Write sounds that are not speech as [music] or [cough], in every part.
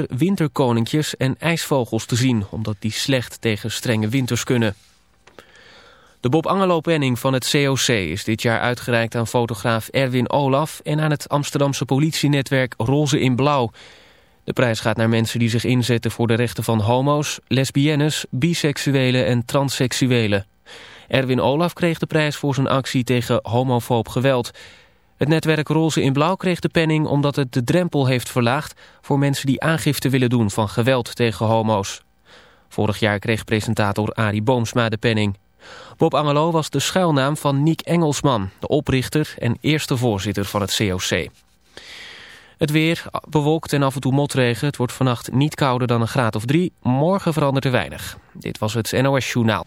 winterkoninkjes en ijsvogels te zien, omdat die slecht tegen strenge winters kunnen. De Bob Angelo-penning van het COC is dit jaar uitgereikt aan fotograaf Erwin Olaf en aan het Amsterdamse politienetwerk Roze in Blauw. De prijs gaat naar mensen die zich inzetten voor de rechten van homo's, lesbiennes, biseksuelen en transseksuelen. Erwin Olaf kreeg de prijs voor zijn actie tegen homofoob geweld. Het netwerk Roze in Blauw kreeg de penning omdat het de drempel heeft verlaagd voor mensen die aangifte willen doen van geweld tegen homo's. Vorig jaar kreeg presentator Arie Boomsma de penning. Bob Angelo was de schuilnaam van Niek Engelsman, de oprichter en eerste voorzitter van het COC. Het weer bewolkt en af en toe motregen. Het wordt vannacht niet kouder dan een graad of drie. Morgen verandert er weinig. Dit was het NOS Journaal.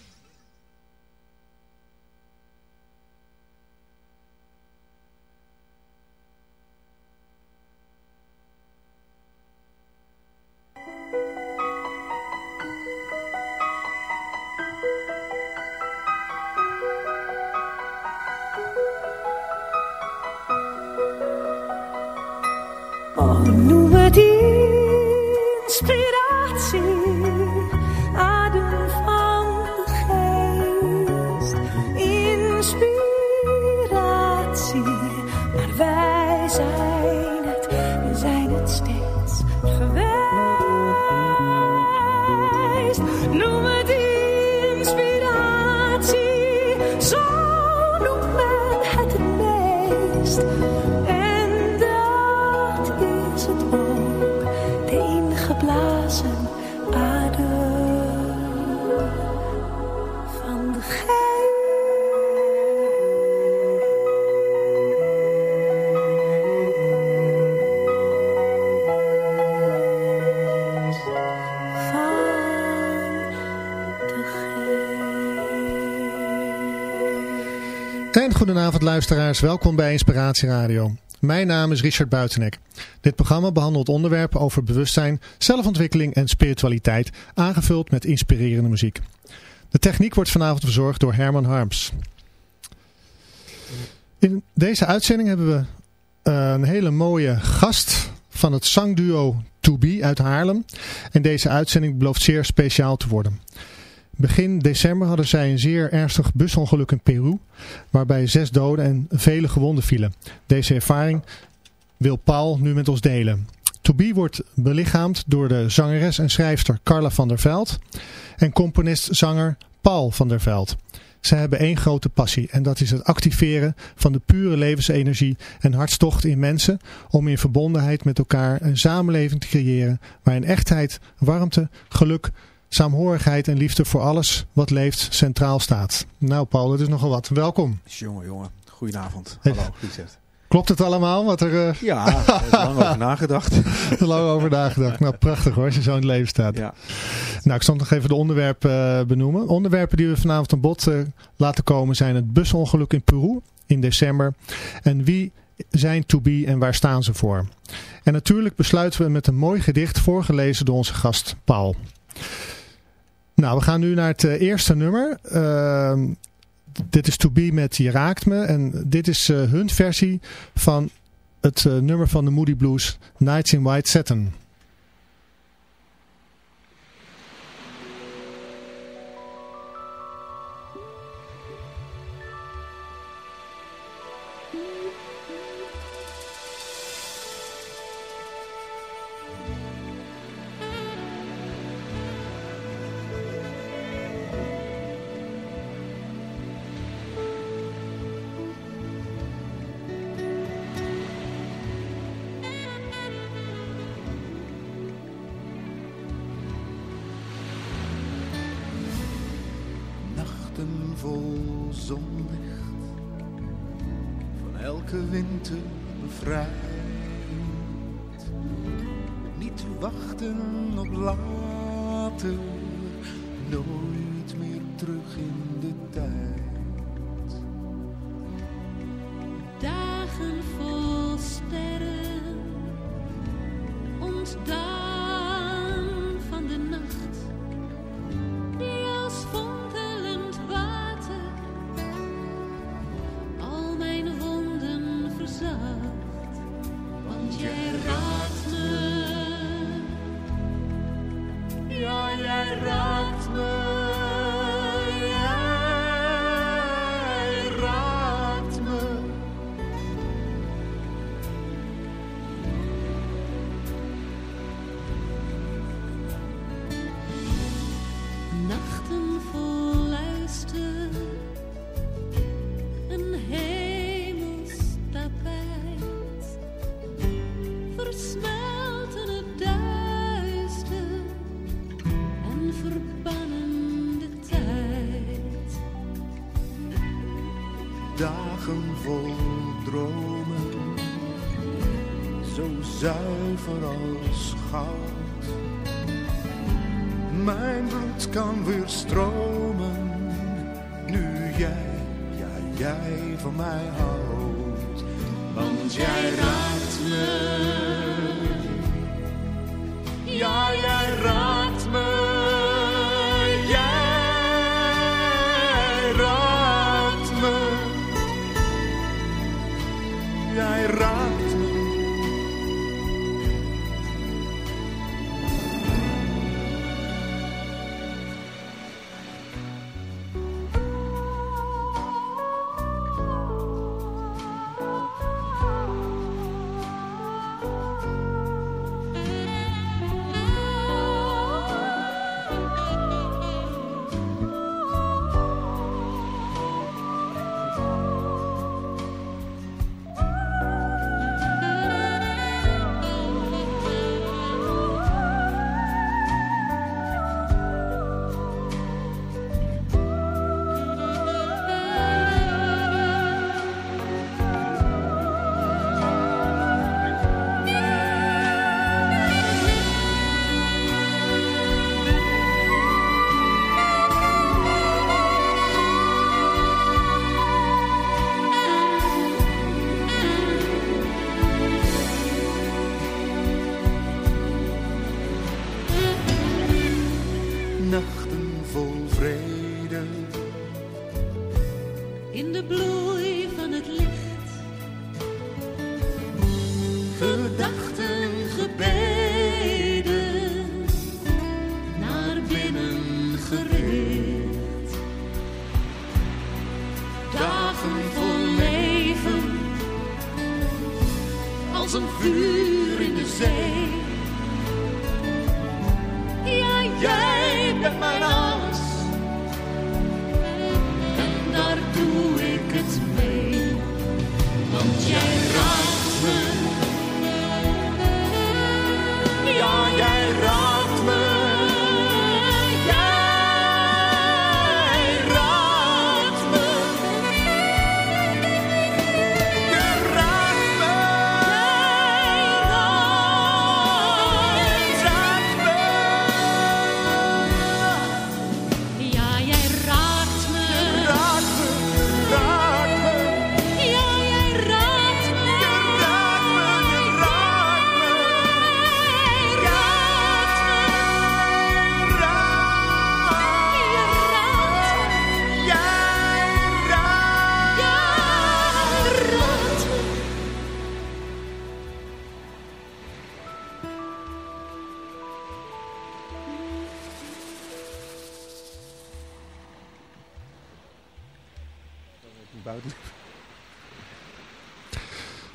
en dat is het goedenavond luisteraars, welkom bij Inspiratie Radio. Mijn naam is Richard Buitenek. Dit programma behandelt onderwerpen over bewustzijn, zelfontwikkeling en spiritualiteit, aangevuld met inspirerende muziek. De techniek wordt vanavond verzorgd door Herman Harms. In deze uitzending hebben we eh, een hele mooie gast van het zangduo To Be uit Haarlem. En deze uitzending belooft zeer speciaal te worden. Begin december hadden zij een zeer ernstig busongeluk in Peru, waarbij zes doden en vele gewonden vielen. Deze ervaring wil Paul nu met ons delen. To wordt belichaamd door de zangeres en schrijfster Carla van der Veld en componist-zanger Paul van der Veld. Ze hebben één grote passie en dat is het activeren van de pure levensenergie en hartstocht in mensen om in verbondenheid met elkaar een samenleving te creëren waarin echtheid, warmte, geluk, saamhorigheid en liefde voor alles wat leeft centraal staat. Nou Paul, dat is nogal wat. Welkom. Jongen, jongen. Goedenavond. Hallo, Richard. Klopt het allemaal wat er... Uh... Ja, er is lang over nagedacht. [laughs] lang over nagedacht. Nou, prachtig hoor, als je zo in het leven staat. Ja. Nou, ik stond nog even de onderwerpen uh, benoemen. Onderwerpen die we vanavond aan bod uh, laten komen zijn het busongeluk in Peru in december. En wie zijn To Be en waar staan ze voor? En natuurlijk besluiten we met een mooi gedicht voorgelezen door onze gast Paul. Nou, we gaan nu naar het eh, eerste nummer. Uh, dit is To Be met Je Raakt Me. En dit is uh, hun versie van het uh, nummer van de Moody Blues, Nights in White Satin. zuiver als goud. Mijn bloed kan weer stromen, nu jij, ja jij van mij houdt. Want jij raakt me.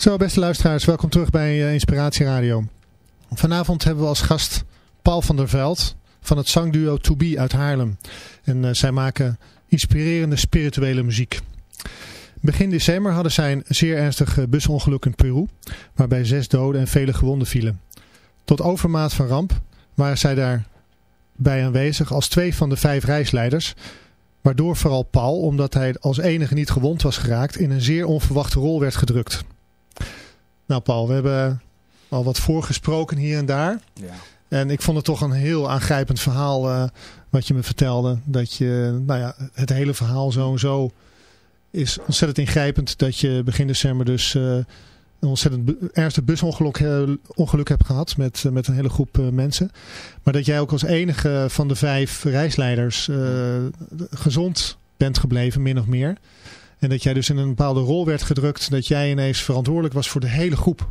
Zo, beste luisteraars, welkom terug bij uh, Inspiratie Radio. Vanavond hebben we als gast Paul van der Veld van het zangduo To Be uit Haarlem. En uh, zij maken inspirerende spirituele muziek. Begin december hadden zij een zeer ernstig busongeluk in Peru, waarbij zes doden en vele gewonden vielen. Tot overmaat van ramp waren zij daarbij aanwezig als twee van de vijf reisleiders, waardoor vooral Paul, omdat hij als enige niet gewond was geraakt, in een zeer onverwachte rol werd gedrukt. Nou Paul, we hebben al wat voorgesproken hier en daar. Ja. En ik vond het toch een heel aangrijpend verhaal uh, wat je me vertelde. Dat je, nou ja, het hele verhaal zo en zo is ontzettend ingrijpend. Dat je begin december dus uh, een ontzettend ernstig busongeluk uh, ongeluk hebt gehad met, met een hele groep mensen. Maar dat jij ook als enige van de vijf reisleiders gezond bent gebleven, min of meer. En dat jij dus in een bepaalde rol werd gedrukt. Dat jij ineens verantwoordelijk was voor de hele groep.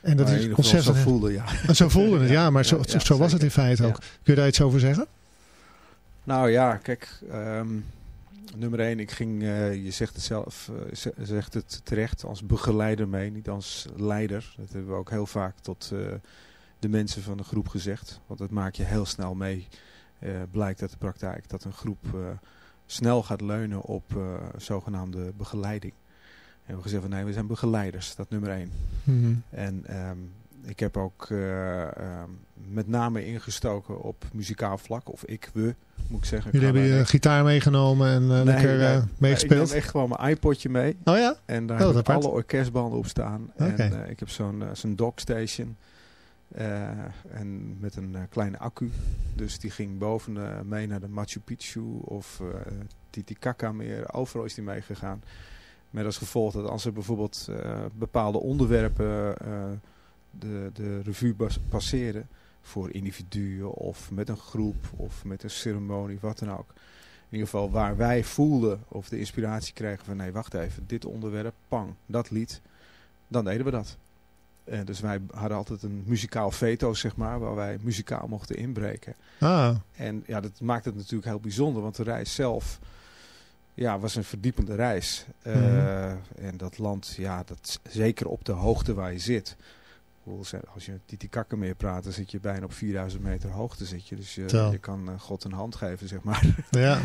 En dat is ontzettend. Zo voelde, ja. zo voelde het, [laughs] ja. Maar zo, zo was het in feite ook. Kun je daar iets over zeggen? Nou ja, kijk, ehm, nummer 1, ik ging, uh, je zegt het zelf, uh, zegt het terecht, als begeleider mee, niet als leider. Dat hebben we ook heel vaak tot uh, de mensen van de groep gezegd. Want dat maak je heel snel mee. blijkt uit de praktijk dat een groep snel gaat leunen op zogenaamde begeleiding. En we gezegd van nee, we zijn begeleiders, dat nummer 1. Mm -hmm. En um, ik heb ook uh, uh, met name ingestoken op muzikaal vlak. Of ik, we, moet ik zeggen. Jullie hebben je gitaar meegenomen en uh, nee, lekker meegespeeld? ik neem echt gewoon mijn iPodje mee. Oh ja? En daar oh, heb ik alle orkestbanden op staan. Okay. En ik heb zo'n zo'n dockstation. En met een kleine accu. Dus die ging boven mee naar de Machu Picchu of Titicaca meer. Overal is die meegegaan. Met als gevolg dat als er bijvoorbeeld bepaalde onderwerpen de, de revue passeren voor individuen of met een groep of met een ceremonie, wat dan ook. In ieder geval waar wij voelden of de inspiratie kregen van nee, wacht even, dit onderwerp, pang, dat lied, dan deden we dat. En dus wij hadden altijd een muzikaal veto, zeg maar, waar wij muzikaal mochten inbreken. Ah. En ja, dat maakt het natuurlijk heel bijzonder, want de reis zelf ja, was een verdiepende reis. Mm -hmm. uh, en dat land, ja, dat zeker op de hoogte waar je zit als je Titicaca meer praat, dan zit je bijna op 4000 meter hoogte. Zit je, dus je, je kan uh, God een hand geven, zeg maar. [laughs] Ja.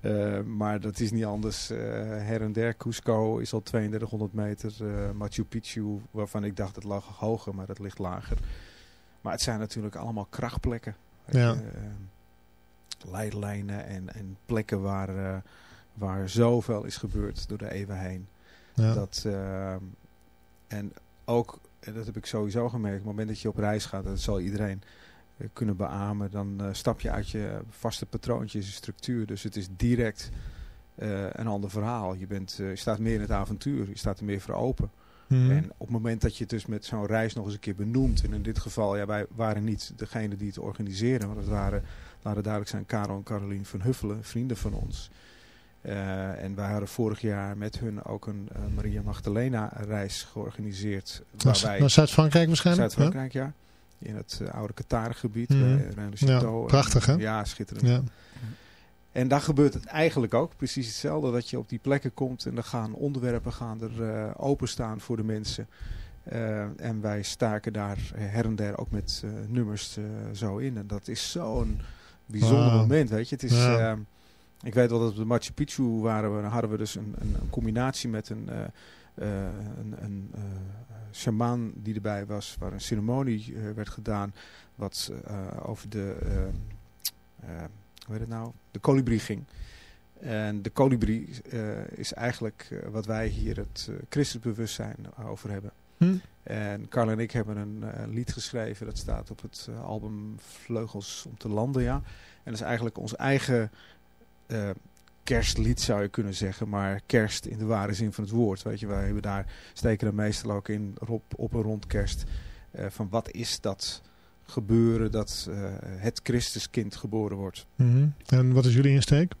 uh, maar dat is niet anders. Uh, her en der, Cusco is al 3200 meter. Machu Picchu, waarvan ik dacht het lag hoger, maar dat ligt lager. Maar het zijn natuurlijk allemaal krachtplekken. Ja. leidlijnen en, en plekken waar, waar zoveel is gebeurd door de eeuwen heen. Ja. Dat, en ook en dat heb ik sowieso gemerkt, op het moment dat je op reis gaat, dat zal iedereen uh, kunnen beamen, dan uh, stap je uit je vaste patroontjes en structuur. Dus het is direct uh, een ander verhaal. Je, bent, je staat meer in het avontuur, je staat er meer voor open. Mm. En op het moment dat je het dus met zo'n reis nog eens een keer benoemt, en in dit geval, ja, wij waren niet degene die het organiseren, maar dat waren, laten duidelijk zijn, Karel en Carolien van Huffelen, vrienden van ons. Uh, en wij hadden vorig jaar met hun ook een uh, Maria Magdalena reis georganiseerd. Naar, naar Zuid-Frankrijk waarschijnlijk? Zuid-Frankrijk, ja. ja. In het uh, oude Qatar-gebied. Mm. ja, prachtig hè? Ja, schitterend. Ja. En daar gebeurt het eigenlijk ook precies hetzelfde. Dat je op die plekken komt en dan gaan onderwerpen gaan er openstaan voor de mensen. en wij staken daar her en der ook met nummers zo in. En dat is zo'n bijzonder wow. moment, weet je. Het is... Ja. Ik weet wel dat op de Machu Picchu waren we, hadden we dus een, een, een combinatie met een, uh, uh, een, een uh, shamaan die erbij was, waar een ceremonie werd gedaan, wat over de, hoe heet het nou, de kolibrie ging. En de kolibrie is eigenlijk wat wij hier het christelijk over hebben. Hm? En Carl en ik hebben een lied geschreven, dat staat op het album Vleugels om te landen, ja. En dat is eigenlijk ons eigen uh, kerstlied zou je kunnen zeggen, maar kerst in de ware zin van het woord. Weet je, wij hebben daar, steken er meestal ook in op, op een rond kerst, uh, van wat is dat gebeuren dat uh, het Christuskind geboren wordt. Mm -hmm. En wat is jullie insteek?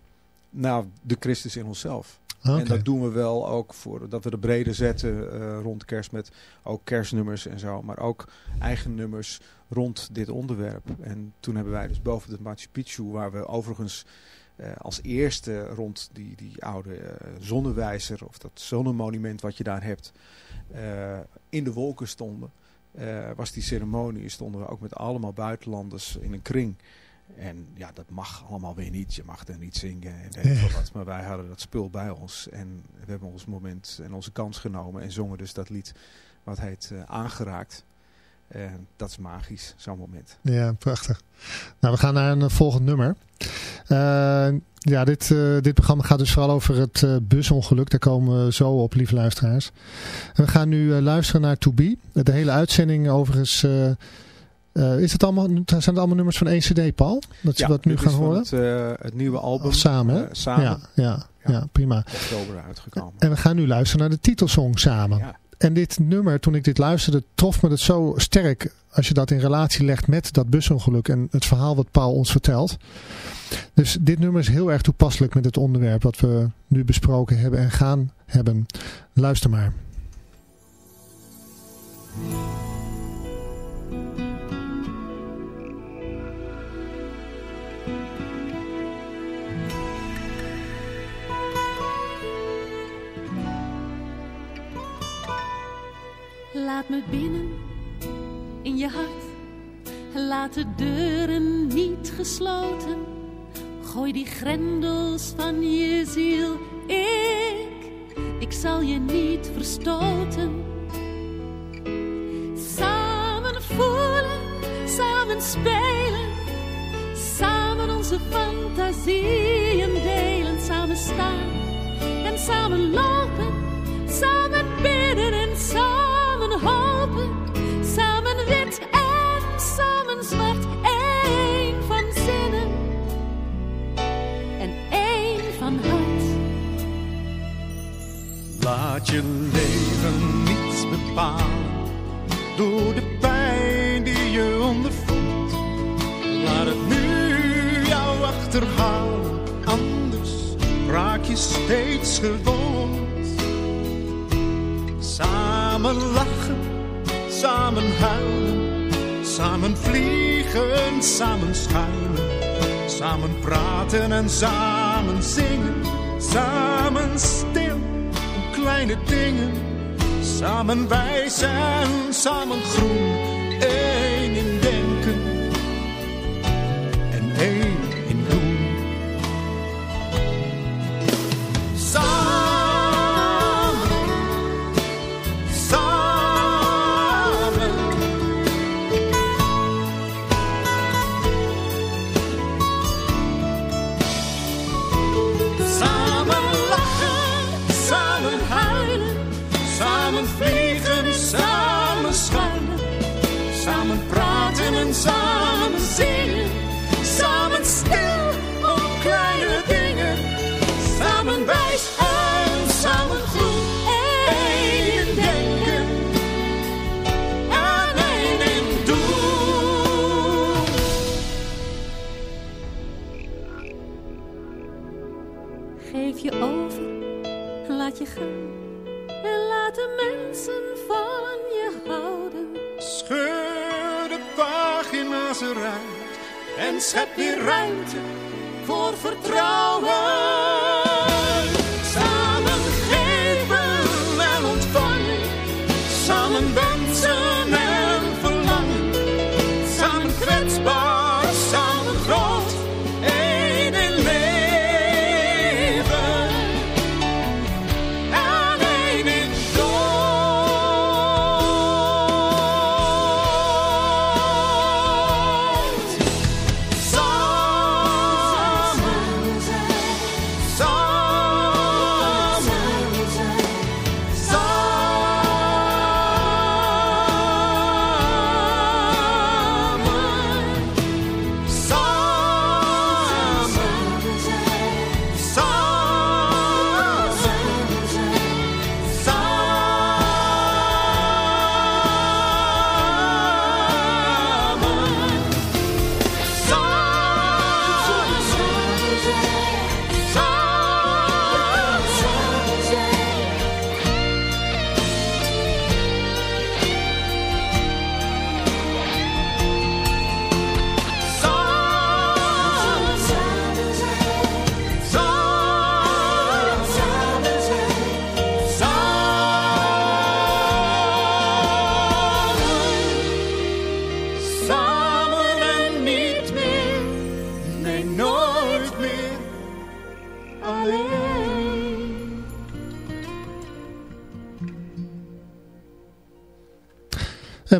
Nou, de Christus in onszelf. Ah, okay. En dat doen we wel ook voor dat we de brede zetten uh, rond kerst met ook kerstnummers en zo. Maar ook eigen nummers rond dit onderwerp. En toen hebben wij dus boven de Machu Picchu, waar we overigens als eerste rond die, die oude uh, zonnewijzer of dat zonnemonument wat je daar hebt, uh, in de wolken stonden. was die ceremonie, stonden we ook met allemaal buitenlanders in een kring. En ja, dat mag allemaal weer niet. Je mag er niet zingen en wat. Maar wij hadden dat spul bij ons. En we hebben ons moment en onze kans genomen. En zongen dus dat lied wat heet Aangeraakt. En dat is magisch, zo'n moment. Ja, prachtig. Nou, we gaan naar een volgend nummer. Uh, ja, dit, dit programma gaat dus vooral over het busongeluk. Daar komen we zo op, lieve luisteraars. En we gaan nu luisteren naar To Be. De hele uitzending overigens... is het allemaal, zijn het allemaal nummers van één cd, Paul? Dat ja, we dat nu gaan horen? Het, het nieuwe album. Of samen, hè? samen. Ja, ja, ja, ja, prima. Oktober uitgekomen. En we gaan nu luisteren naar de titelsong samen. Ja. En dit nummer, toen ik dit luisterde, trof me het zo sterk als je dat in relatie legt met dat busongeluk en het verhaal wat Paul ons vertelt. Dus dit nummer is heel erg toepasselijk met het onderwerp wat we nu besproken hebben en gaan hebben. Luister maar. Laat me binnen in je hart. Laat de deuren niet gesloten. Gooi die grendels van je ziel. Ik, ik zal je niet verstoten. Samen voelen, samen spelen. Samen onze fantasieën delen. Samen staan en samen lopen. Samen bidden Wit en samen één van zinnen en één van hart. Laat je leven niets bepalen door de pijn die je ondervoelt. Laat het nu jou achterhalen, anders raak je steeds gewond. Samen samen huilen, samen vliegen, samen schuilen. Samen praten en samen zingen, samen stil kleine dingen. Samen wijs en samen groen, één in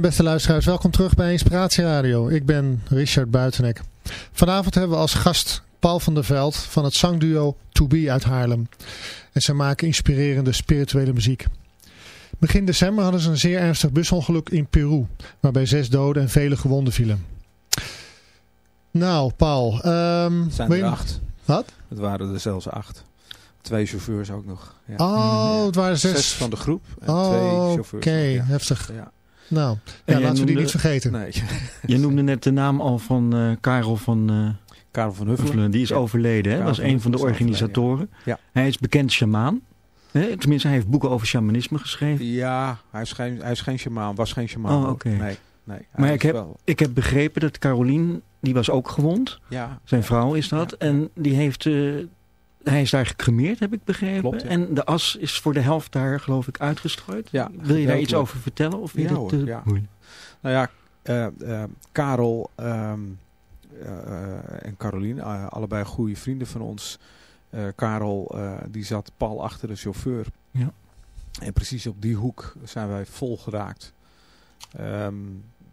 beste luisteraars, welkom terug bij Inspiratie Radio. Ik ben Richard Buitenek. Vanavond hebben we als gast Paul van der Veld van het zangduo To Be uit Haarlem. En zij maken inspirerende spirituele muziek. Begin december hadden ze een zeer ernstig busongeluk in Peru, waarbij zes doden en vele gewonden vielen. Nou, Paul. ehm, Het zijn er je- acht. Wat? Het waren er zelfs acht. Twee chauffeurs ook nog. Ja. Oh, het waren zes. Zes van de groep en Oh, twee Oké, chauffeurs. Ja. heftig. Ja. Nou, ja, laten we die niet vergeten. Nee, [laughs] Je noemde net de naam al van eh, Karel van eh, Karel van Huffelen. Huffelen. Die is Ja. overleden. Hè? Dat is van een van de organisatoren. Ja. Hij is bekend shamaan. Hè? Tenminste, hij heeft boeken over shamanisme geschreven. Ja, hij is geen, hij is geen shamaan. Was geen shamaan. Oh, oké. Nee, nee. hij Maar ik heb- wel- Ik heb begrepen dat Carolien, die was ook gewond. ja, Zijn vrouw is dat. Ja. En die heeft eh, hij is daar gecremeerd, heb ik begrepen. Klopt, ja. En de as is voor de helft daar, geloof ik, uitgestrooid. Ja, Wil je daar iets over vertellen? Of Ja, hoor, te ja. Nou ja, eh, eh, Karel ehm, eh, eh, en Carolien, eh, allebei goede vrienden van ons. Eh, Karel eh, die zat pal achter de chauffeur. Ja. En precies op die hoek zijn wij vol geraakt.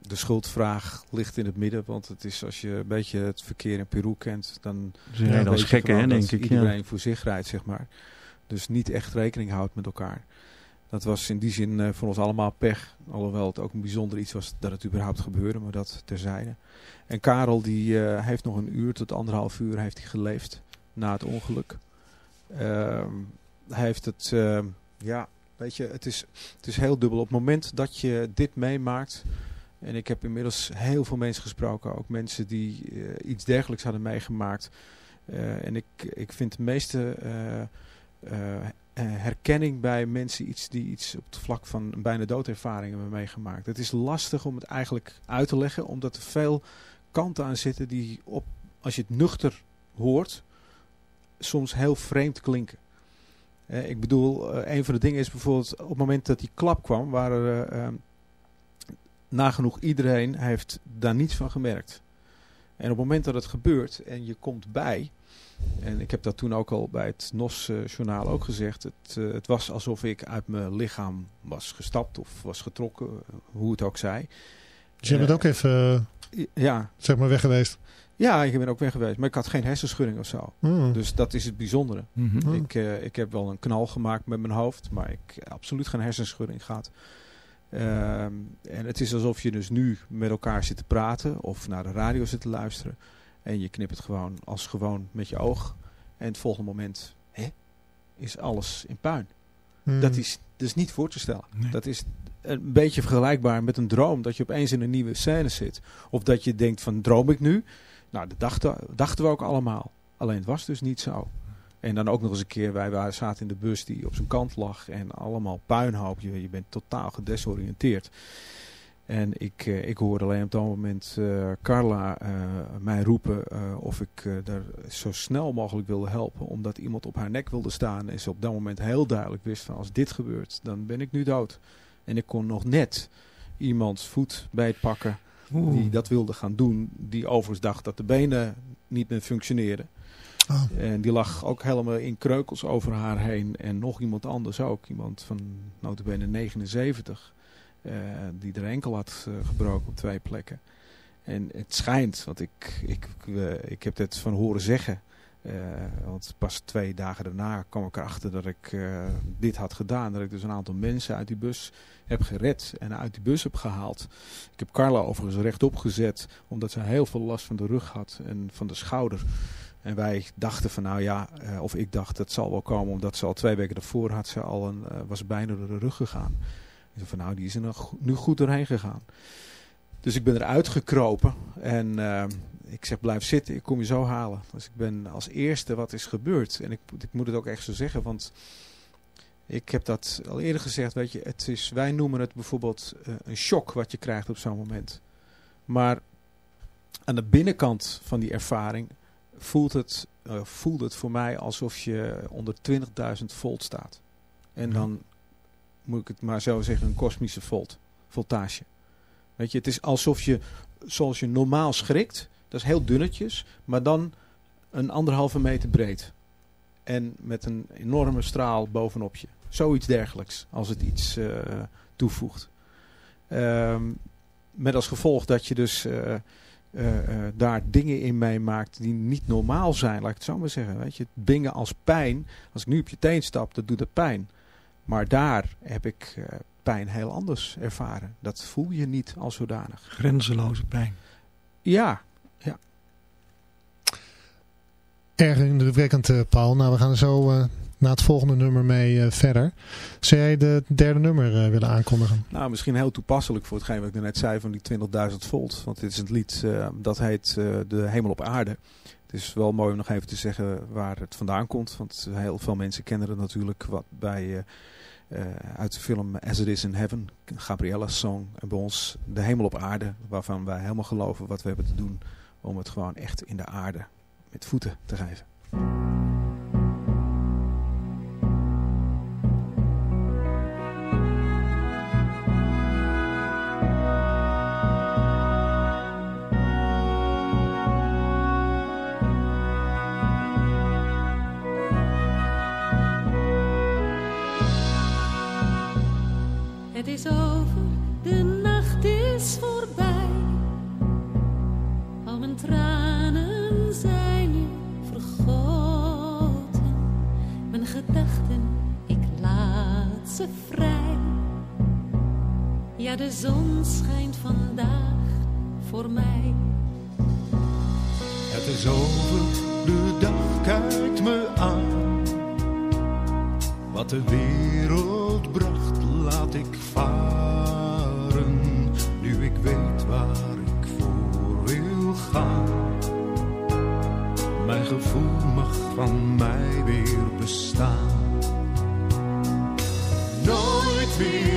De schuldvraag ligt in het midden, want het is als je een beetje het verkeer in Peru kent, dan Ze rijden als gekken, hè, denk dat ik. Iedereen Ja. voor zich rijdt, zeg maar. Dus niet echt rekening houdt met elkaar. Dat was in die zin eh, voor ons allemaal pech. Alhoewel het ook een bijzonder iets was dat het überhaupt gebeurde, maar dat terzijde. En Karel die eh, heeft nog een uur tot anderhalf uur heeft hij geleefd na het ongeluk. Ehm, hij heeft het, ehm, ja, weet je, het is, het is heel dubbel. Op het moment dat je dit meemaakt, en ik heb inmiddels heel veel mensen gesproken, ook mensen die eh, iets dergelijks hadden meegemaakt. Eh, en ik, ik vind de meeste eh, herkenning bij mensen iets die iets op het vlak van een bijna doodervaring hebben meegemaakt. Het is lastig om het eigenlijk uit te leggen, omdat er veel kanten aan zitten die op, als je het nuchter hoort, soms heel vreemd klinken. Ik bedoel, een van de dingen is bijvoorbeeld op het moment dat die klap kwam, waren er eh, nagenoeg iedereen heeft daar niets van gemerkt. En op het moment dat het gebeurt en je komt bij, en ik heb dat toen ook al bij het NOS-journaal ook gezegd, het, eh, het was alsof ik uit mijn lichaam was gestapt of was getrokken, eh, hoe het ook zij. Dus je bent Eh, ook even, Ja, zeg maar, weg geweest. ja, ik ben ook weg geweest, maar ik had geen hersenschudding of zo. Hmm. Dus dat is het bijzondere. Mhm. Oh. Ik, eh, ik heb wel een knal gemaakt met mijn hoofd, maar ik heb absoluut geen hersenschudding gehad. Ehm, en het is alsof je dus nu met elkaar zit te praten of naar de radio zit te luisteren. En je knipt het gewoon als gewoon met je oog. En het volgende moment hè, is alles in puin. Hmm. Dat is dus niet voor te stellen. Nee. Dat is een beetje vergelijkbaar met een droom. Dat je opeens in een nieuwe scène zit. Of dat je denkt van droom ik nu? Nou, dat dachten, dachten we ook allemaal. Alleen het was dus niet zo. En dan ook nog eens een keer, wij waren, zaten in de bus die op zijn kant lag. En allemaal puinhoop. Je, je bent totaal gedesoriënteerd. En ik, eh, ik hoorde alleen op dat moment eh, Carla eh, mij roepen of ik daar zo snel mogelijk wilde helpen. Omdat iemand op haar nek wilde staan. En ze op dat moment heel duidelijk wist van als dit gebeurt, dan ben ik nu dood. En ik kon nog net iemands voet bijpakken die dat wilde gaan doen. Die overigens dacht dat de benen niet meer functioneerden. Oh. En die lag ook helemaal in kreukels over haar heen. En nog iemand anders ook. Iemand van notabene 79. eh, die er enkel had eh, gebroken op twee plekken. En het schijnt, want ik, ik, eh, ik heb dit van horen zeggen. eh, want pas twee dagen daarna kwam ik erachter dat ik eh, dit had gedaan. Dat ik dus een aantal mensen uit die bus heb gered en uit die bus heb gehaald. Ik heb Carla overigens rechtop gezet, omdat ze heel veel last van de rug had en van de schouder. En wij dachten van nou ja, eh, of ik dacht dat zal wel komen, omdat ze al twee weken daarvoor had ze al een, eh, was bijna door de rug gegaan. Dacht van nou, die is er nu goed doorheen gegaan. Dus ik ben eruit gekropen en eh, ik zeg blijf zitten, ik kom je zo halen. Dus ik ben als eerste wat is gebeurd. En ik, ik moet het ook echt zo zeggen, want ik heb dat al eerder gezegd, weet je, het is, wij noemen het bijvoorbeeld een shock wat je krijgt op zo'n moment. Maar aan de binnenkant van die ervaring voelt het, voelt het voor mij alsof je onder 20.000 volt staat. En Ja. dan moet ik het maar zo zeggen, een kosmische volt, voltage. Weet je, het is alsof je, zoals je normaal schrikt, dat is heel dunnetjes, maar dan een anderhalve meter breed. En met een enorme straal bovenop je. Zoiets dergelijks, als het iets eh, toevoegt. Ehm, met als gevolg dat je dus eh, eh, eh, daar dingen in meemaakt die niet normaal zijn, laat ik het zo maar zeggen. Weet je, dingen als pijn, als ik nu op je teen stap, dat doet het pijn. Maar daar heb ik eh, pijn heel anders ervaren. Dat voel je niet als zodanig. Grenzeloze pijn. Ja, Erg indrukwekkend, Paul. Nou, we gaan zo naar het volgende nummer mee eh, verder. Zou jij de derde nummer eh, willen aankondigen? Nou, misschien heel toepasselijk voor hetgeen wat ik net zei van die 20.000 volt. Want dit is een lied eh, dat heet De Hemel op Aarde. Het is wel mooi om nog even te zeggen waar het vandaan komt. Want heel veel mensen kennen het natuurlijk wat bij, uit de film As It Is in Heaven. Gabriella's song. En bij ons De Hemel op Aarde. Waarvan wij helemaal geloven wat we hebben te doen om het gewoon echt in de aarde met voeten te geven. Vrij. Ja, de zon schijnt vandaag voor mij. Het is over, de dag kijkt me aan. Wat de wereld bracht, laat ik varen. Nu ik weet waar ik voor wil gaan. Mijn gevoel mag van mij weer bestaan. Nooit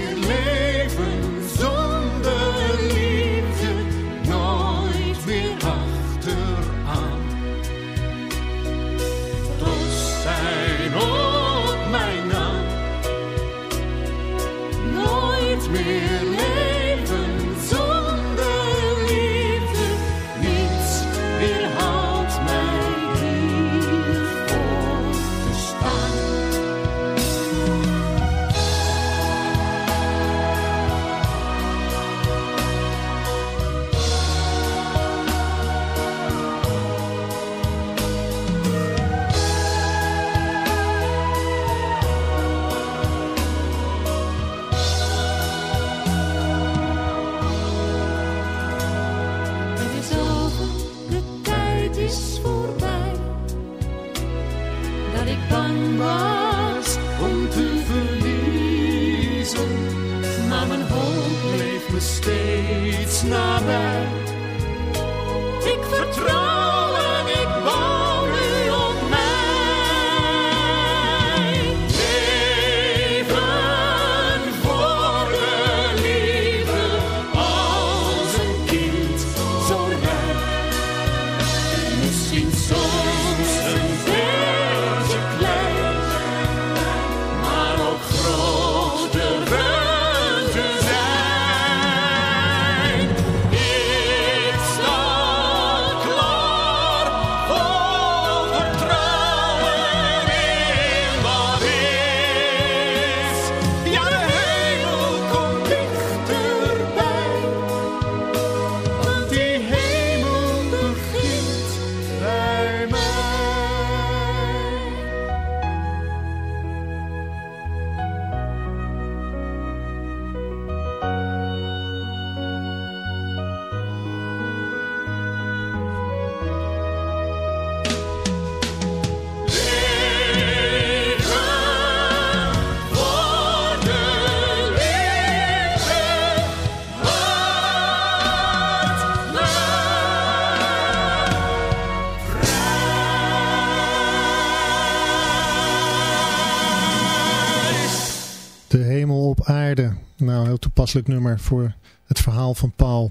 toepasselijk nummer voor het verhaal van Paul.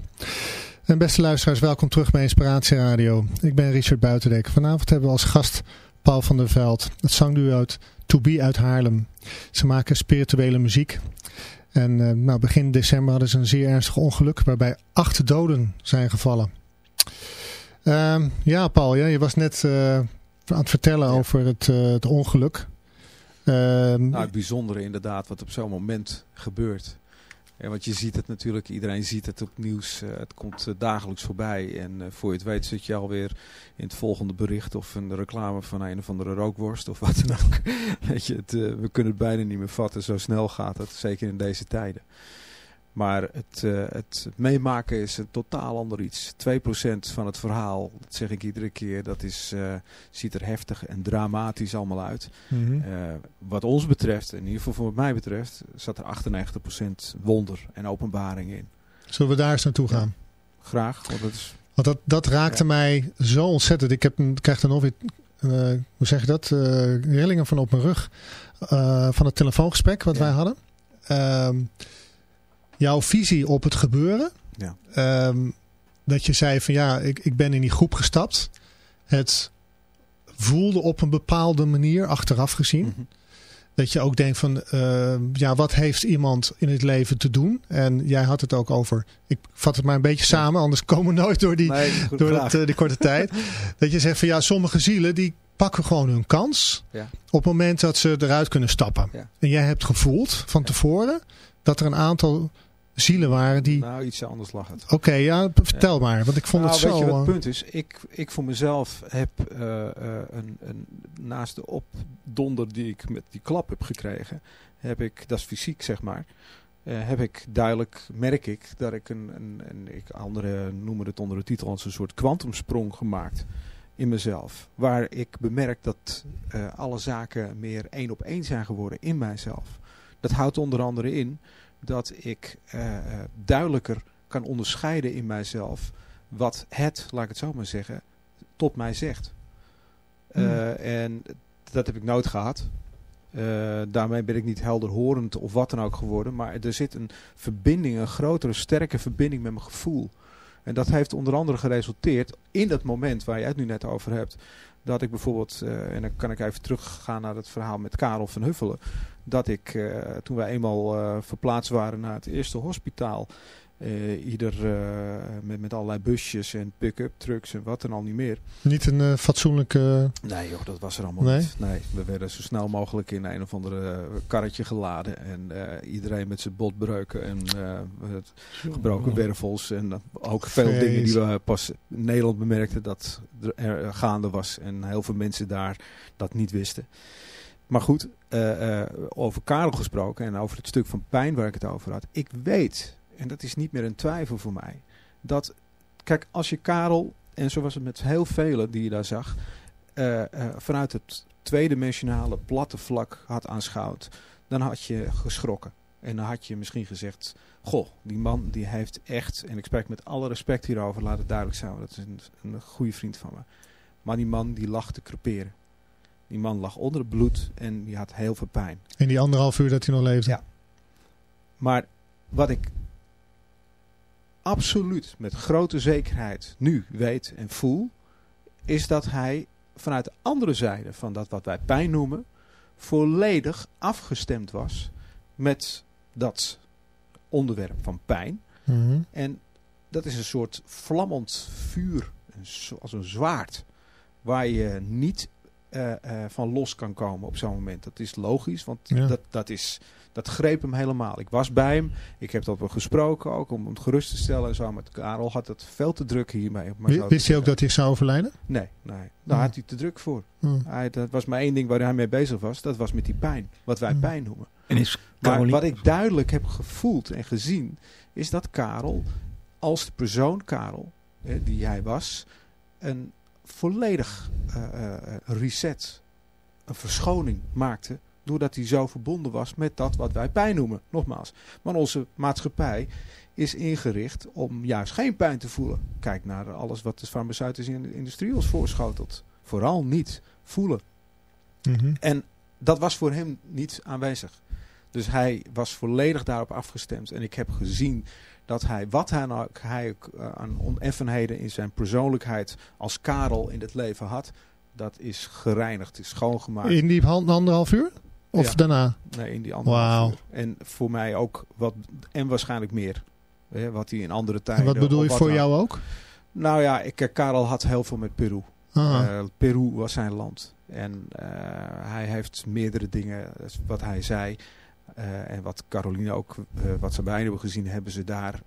En beste luisteraars, welkom terug bij Inspiratie Radio. Ik ben Richard Buitendek. Vanavond hebben we als gast Paul van der Veld. Het zangduo To Be uit Haarlem. Ze maken spirituele muziek. En eh, nou, begin december hadden ze een zeer ernstig ongeluk waarbij acht doden zijn gevallen. Ehm, ja, Paul, ja, je was net eh, aan het vertellen over het, eh, het ongeluk. Ehm, Nou, het bijzondere inderdaad wat op zo'n moment gebeurt. Ja, want je ziet het natuurlijk, iedereen ziet het op nieuws. eh, het komt eh, dagelijks voorbij. En eh, voor je het weet zit je alweer in het volgende bericht of een reclame van een of andere rookworst of wat dan ook. [laughs] Weet je, het, we kunnen het bijna niet meer vatten. Zo snel gaat het, zeker in deze tijden. Maar het, eh, het, meemaken is een totaal ander iets. 2% van het verhaal, dat zeg ik iedere keer, dat is, eh, ziet er heftig en dramatisch allemaal uit. mhm. Eh, wat ons betreft, in ieder geval voor wat mij betreft, zat er 98% wonder en openbaring in. Zullen we daar eens naartoe gaan? Graag, want dat is... Want dat, dat raakte mij zo ontzettend. Ik, heb, ik krijg er nog weer, hoe zeg je dat, rillingen van op mijn rug. van het telefoongesprek wat Ja. wij hadden. Ehm, jouw visie op het gebeuren. Ja. Ehm, dat je zei van ja, ik, ik ben in die groep gestapt. Het voelde op een bepaalde manier, achteraf gezien. Mhm. Dat je ook denkt van, eh, ja, wat heeft iemand in het leven te doen? En jij had het ook over, ik vat het maar een beetje samen, anders komen we nooit door die, Nee, door dat, eh, die korte tijd. [laughs] Dat je zegt van, ja, sommige zielen die pakken gewoon hun kans Ja. op het moment dat ze eruit kunnen stappen. Ja. En jij hebt gevoeld van tevoren dat er een aantal zielen waren die... Nou, iets anders lag het. Oké, ja, vertel maar, want ik vond nou, het zo... weet je wat het eh, punt is? Ik, ik voor mezelf heb uh, uh, een, een, naast de opdonder die ik met die klap heb gekregen, heb ik, dat is fysiek zeg maar, uh, heb ik duidelijk, merk ik, dat ik een, een, een ik, anderen noemen het onder de titel als een soort kwantumsprong gemaakt in mezelf. Waar ik bemerk dat alle zaken meer één op één zijn geworden in mijzelf. Dat houdt onder andere in dat ik uh, duidelijker kan onderscheiden in mijzelf wat het, laat ik het zo maar zeggen, tot mij zegt. Uh, hmm. En dat heb ik nooit gehad. Uh, daarmee ben ik niet helderhorend of wat dan ook geworden. Maar er zit een verbinding, een grotere, sterke verbinding met mijn gevoel. En dat heeft onder andere geresulteerd in dat moment waar je het nu net over hebt. Dat ik bijvoorbeeld, uh, en dan kan ik even teruggaan naar het verhaal met Karel van Huffelen dat ik, uh, toen wij eenmaal uh, verplaatst waren naar het eerste hospitaal, uh, ieder met, met allerlei busjes en pick-up trucks en wat dan al niet meer. Niet een fatsoenlijke... Nee joh, dat was er allemaal nee? niet. Nee, we werden zo snel mogelijk in een of andere karretje geladen en iedereen met zijn botbreuken en het gebroken wervels en ook veel Vrees. dingen die we pas in Nederland bemerkten dat er gaande was en heel veel mensen daar dat niet wisten. Maar goed, uh, uh, over Karel gesproken en over het stuk van pijn waar ik het over had. Ik weet, en dat is niet meer een twijfel voor mij, dat, kijk, als je Karel, en zo was het met heel velen die je daar zag, uh, vanuit het tweedimensionale platte vlak had aanschouwd, dan had je geschrokken. En dan had je misschien gezegd, goh, die man die heeft echt, en ik spreek met alle respect hierover, laat het duidelijk zijn, dat is een, een goede vriend van me. Maar die man die lag te creperen. Die man lag onder het bloed en die had heel veel pijn. In die anderhalf uur dat hij nog leefde? Ja. Maar wat ik absoluut met grote zekerheid nu weet en voel... is dat hij vanuit de andere zijde van dat wat wij pijn noemen... volledig afgestemd was met dat onderwerp van pijn. Mm -hmm. En dat is een soort vlammend vuur, als een zwaard... waar je niet uh, uh, van los kan komen op zo'n moment. Dat is logisch, want ja. dat, dat, is, dat greep hem helemaal. Ik was bij hem, ik heb dat gesproken ook om hem gerust te stellen en zo. Met Karel had het veel te druk hiermee. Maar Wist hij ook dat hij zou overlijden? Nee, nee. daar ja. had hij te druk voor. Ja. Hij, dat was maar één ding waar hij mee bezig was. Dat was met die pijn, wat wij pijn noemen. En is maar wat ik duidelijk heb gevoeld en gezien, is dat Karel, als de persoon Karel, hè, die hij was, een volledig uh, reset, een verschoning maakte. Doordat hij zo verbonden was met dat wat wij pijn noemen. Nogmaals. Maar onze maatschappij is ingericht om juist geen pijn te voelen. Kijk naar alles wat de farmaceutische industrie ons voorschotelt. Vooral niet voelen. Mm -hmm. En dat was voor hem niet aanwezig. Dus hij was volledig daarop afgestemd. En ik heb gezien dat hij, wat hij, nou, hij uh, aan oneffenheden in zijn persoonlijkheid als Karel in het leven had, dat is gereinigd, is schoongemaakt. In die anderhalf uur? Of ja. daarna? Nee, in die anderhalf wow. En voor mij ook, wat, en waarschijnlijk meer. Hè, wat hij in andere tijden... En wat bedoel je wat voor jou ook? Nou ja, ik, Karel had heel veel met Peru. Uh, Peru was zijn land. En uh, hij heeft meerdere dingen, wat hij zei... Uh, en wat Caroline ook, wat ze bijna hebben gezien, hebben ze daar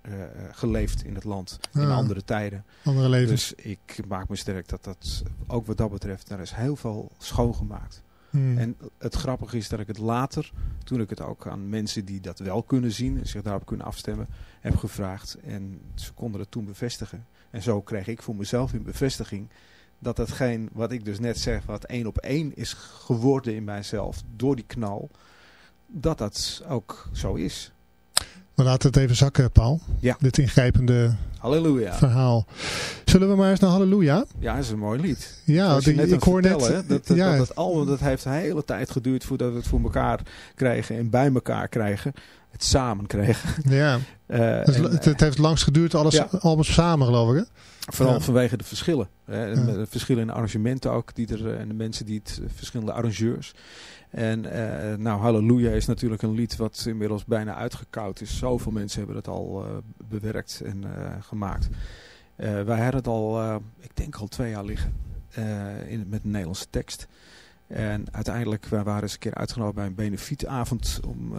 geleefd in het land. In Ah. andere tijden. Andere levens. Dus ik maak me sterk dat dat, ook wat dat betreft, er is heel veel schoongemaakt. Hmm. En het grappige is dat ik het later, toen ik het ook aan mensen die dat wel kunnen zien en zich daarop kunnen afstemmen, heb gevraagd. En ze konden het toen bevestigen. En zo kreeg ik voor mezelf in bevestiging dat hetgeen wat ik dus net zeg, wat één op één is geworden in mijzelf door die knal, dat dat ook zo is. We laten het even zakken, Paul. Ja. Dit ingrijpende Halleluja. verhaal. Zullen we maar eens naar Halleluja? Ja, dat is een mooi lied. Ja, die- net ik hoor net... dat, dat, ja, dat, dat album dat heeft een hele tijd geduurd voordat we het voor elkaar kregen en bij elkaar krijgen. Het samen kregen. ja. [laughs] Eh, Het, en, het, het heeft langst geduurd, alles Ja. albums samen geloof ik. Hè? Vooral Ja. vanwege de verschillen. Hè, verschillen in arrangementen ook. Die er, eh, en de mensen die het, eh, verschillende arrangeurs. En eh, nou, Halleluja is natuurlijk een lied wat inmiddels bijna uitgekoud is. Zoveel mensen hebben het al eh, bewerkt en eh, gemaakt. Wij hadden het al, ik denk al twee jaar liggen. in, met een Nederlandse tekst. En uiteindelijk, wij waren eens een keer uitgenodigd bij een benefietavond om...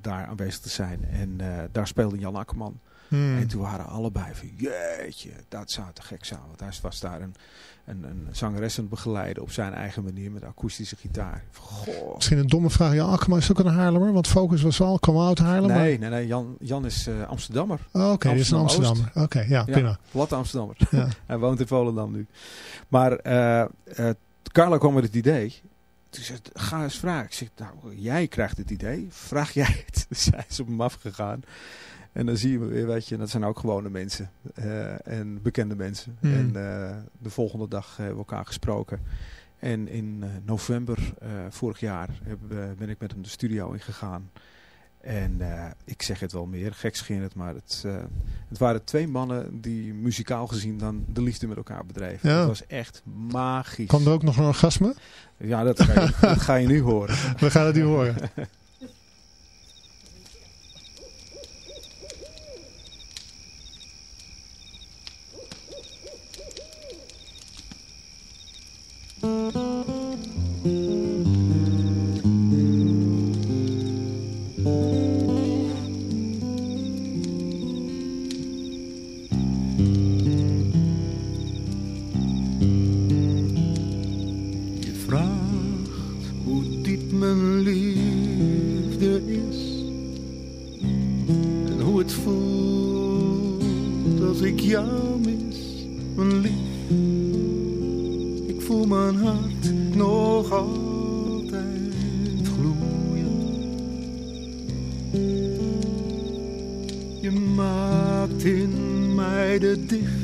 daar aanwezig te zijn. En daar speelde Jan Akkerman. Hmm. En toen waren allebei van, jeetje, dat zou te gek zijn. Want hij was daar een, een, een zangeres aan begeleiden op zijn eigen manier met akoestische gitaar. Goh. Misschien een domme vraag. Jan Akkerman is ook een Haarlemmer? Want Focus was al, kwam uit Haarlem? Nee, nee, nee. Jan, Jan is uh, Amsterdammer. Oh, Oké, okay, is een Amsterdammer. Oké, ja, prima. Platte Amsterdammer. Ja. [laughs] hij woont in Volendam nu. Maar uh, uh, Carla kwam met het idee. Toen zei ga eens vragen. Ik zeg, nou, jij krijgt het idee. Vraag jij het. [laughs] Dus hij is op hem afgegaan. En dan zie je weer, weet je, dat zijn ook gewone mensen. Uh, en bekende mensen. Hmm. En uh, de volgende dag hebben we elkaar gesproken. En in uh, november vorig jaar heb, ben ik met hem de studio ingegaan. En ik zeg het wel meer, gekscherend, maar het, het waren twee mannen die muzikaal gezien dan de liefde met elkaar bedreven. Ja. Het was echt magisch. Kan er ook nog een orgasme? Ja, dat ga je, dat ga je nu horen. [laughs] We gaan het nu horen. [laughs]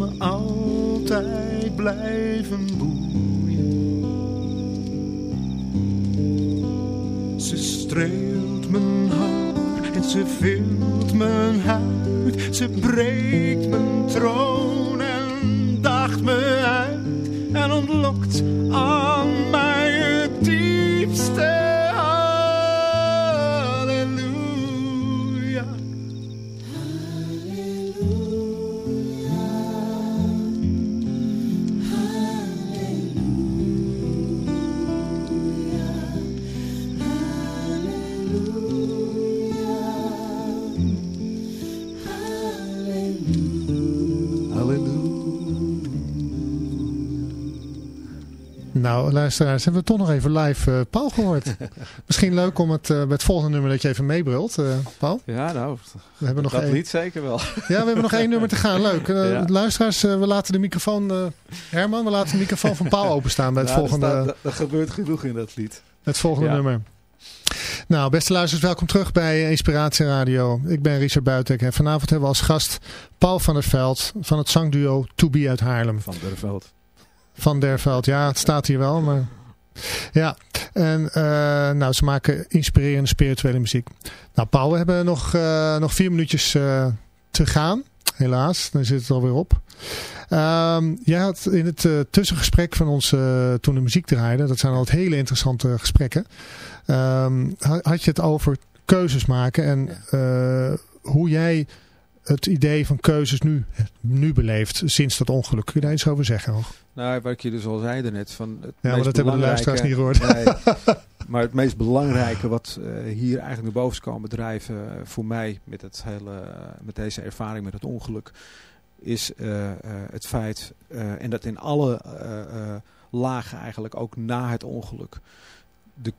me altijd blijven boeien. Ze streelt mijn haar en ze vult mijn huid, ze breekt luisteraars, hebben we toch nog even live uh, Paul gehoord. [laughs] Misschien leuk om het, uh, bij het volgende nummer dat je even meebrult, uh, Paul. Ja, nou, we hebben nog dat één... lied zeker wel. Ja, we hebben nog één nummer te gaan. Leuk. Ja. Luisteraars, we laten de microfoon... Herman, we laten de microfoon van Paul openstaan bij het nou, volgende... Er, gebeurt genoeg in dat lied. Het volgende nummer. Nou, beste luisteraars, welkom terug bij Inspiratie Radio. Ik ben Richard Buitek en vanavond hebben we als gast Paul van der Veld van het zangduo To Be uit Haarlem. Van der Veld. Van der Veld, ja, het staat hier wel, maar... Ja, en uh, nou, ze maken inspirerende spirituele muziek. Nou, Paul, we hebben nog, uh, nog vier minuutjes uh, te gaan. Helaas, dan zit het alweer op. Um, jij had in het tussengesprek van ons, toen de muziek draaide, dat zijn altijd hele interessante gesprekken, um, had je het over keuzes maken en hoe jij het idee van keuzes nu, nu beleeft sinds dat ongeluk. Kun je daar iets over zeggen? Nou, wat ik je dus al zei net. Van het ja, maar dat hebben de luisteraars niet gehoord. Nee, [laughs] maar het meest belangrijke wat uh, hier eigenlijk naar boven is komen drijven uh, voor mij met, het hele, uh, met deze ervaring met het ongeluk, is het feit, en dat in alle lagen eigenlijk ook na het ongeluk, de,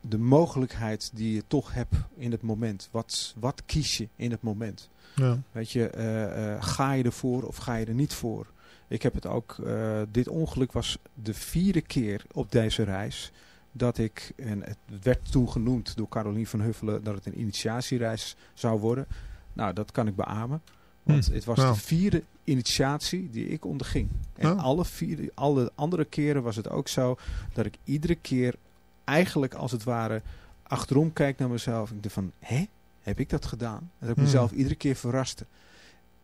de mogelijkheid die je toch hebt in het moment. Wat, wat kies je in het moment? Ja. Weet je, ga je ervoor of ga je er niet voor? Ik heb het ook, uh, dit ongeluk was de vierde keer op deze reis dat ik, en het werd toen genoemd door Carolien van Huffelen dat het een initiatiereis zou worden. Nou, dat kan ik beamen. Want hm. het was de vierde initiatie die ik onderging. En alle, vier, alle andere keren was het ook zo dat ik iedere keer eigenlijk als het ware achterom kijk naar mezelf. En ik dacht van, hè? Heb ik dat gedaan? En dat ik hm. mezelf iedere keer verraste.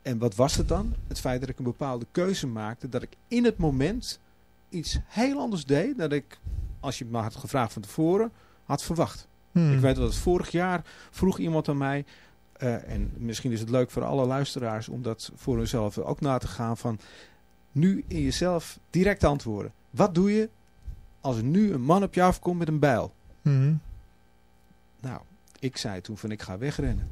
En wat was het dan? Het feit dat ik een bepaalde keuze maakte. Dat ik in het moment iets heel anders deed. Dat ik, als je me had gevraagd van tevoren, had verwacht. Hmm. Ik weet dat het vorig jaar vroeg iemand aan mij. Uh, en misschien is het leuk voor alle luisteraars om dat voor hunzelf ook na te gaan. Van nu in jezelf direct antwoorden. Wat doe je als er nu een man op je afkomt met een bijl? Hmm. Nou, ik zei toen van ik ga wegrennen.